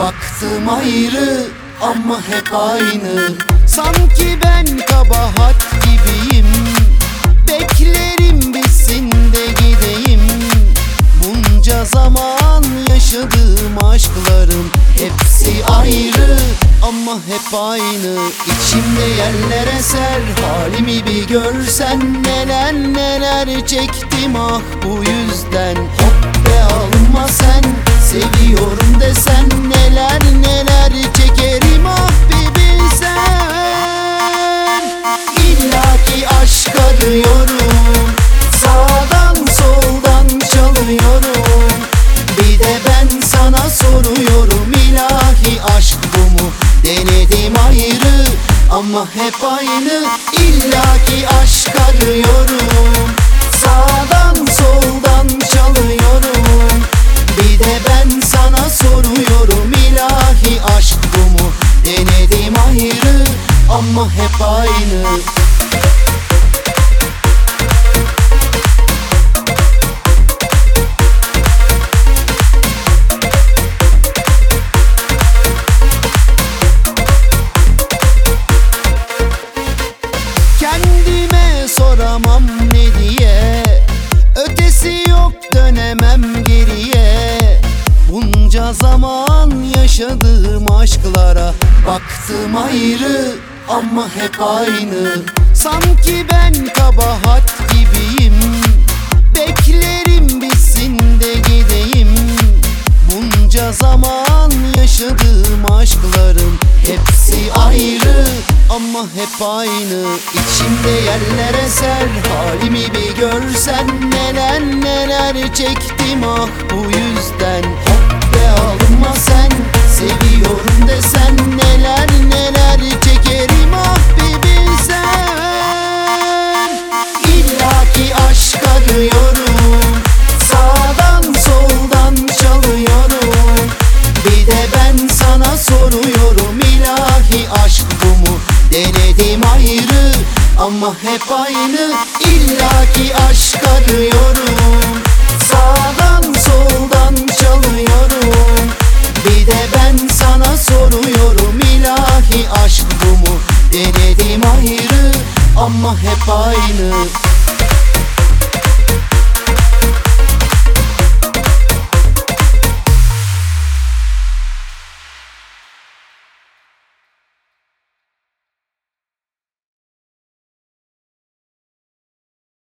Baktım ayrı ama hep aynı. Sanki ben kabahat gibiyim Beklerim bitsin de gideyim. Bunca zaman yaşadığım aşklarım Hepsi ayrı ama hep aynı. İçimde yerler eser halimi bir görsen Neler neler çektim. Ah bu yüzden aşk bu mu? Denedim ayrı ama hep aynı İlla ki aşk arıyorum Soramam ne diye? Ötesi yok dönemem geriye. Bunca zaman yaşadığım aşklara Baktım ayrı ama hep aynı. Sanki ben kabahat gibiyim ama hep aynı İçimde yerler eser halimi bir görsen Neler neler çektim. Ah bu yüzden ama hep aynı İlla ki aşk arıyorum. Sağdan soldan çalıyorum. Bir de ben sana soruyorum ilahi aşk bu mu? Denedim ayrı ama hep aynı